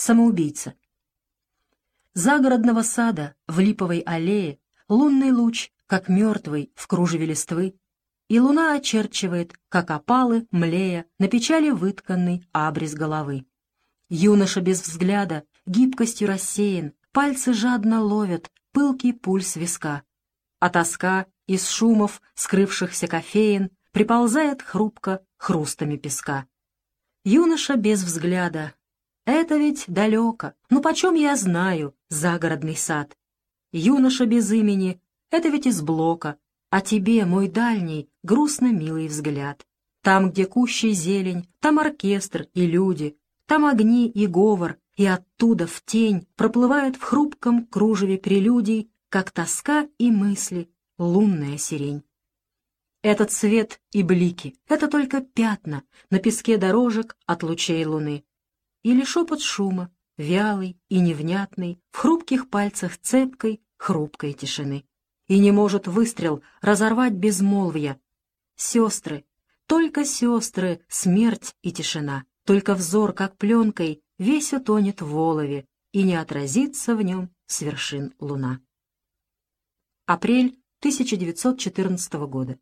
самоубийца. Загородного сада в липовой аллее лунный луч, как мертвый в кружеве листвы, и луна очерчивает, как опалы, млея, на печали вытканный абрис головы. Юноша без взгляда, гибкостью рассеян, пальцы жадно ловят пылкий пульс виска. А тоска из шумов, скрывшихся кофеин, приползает хрупко хрустами песка. Юноша без взгляда. Это ведь далеко, ну почем я знаю загородный сад? Юноша без имени, это ведь из блока, а тебе, мой дальний, грустно милый взгляд. Там, где кущей зелень, там оркестр и люди, там огни и говор, и оттуда в тень проплывают в хрупком кружеве прелюдий, как тоска и мысли, лунная сирень. Этот свет и блики — это только пятна на песке дорожек от лучей луны. Или шепот шума, вялый и невнятный, в хрупких пальцах цепкой, хрупкой тишины. И не может выстрел разорвать безмолвие. Сестры, только сестры, смерть и тишина, только взор, как пленкой, весь утонет в олове, и не отразится в нем с вершин луна. Апрель 1914 года.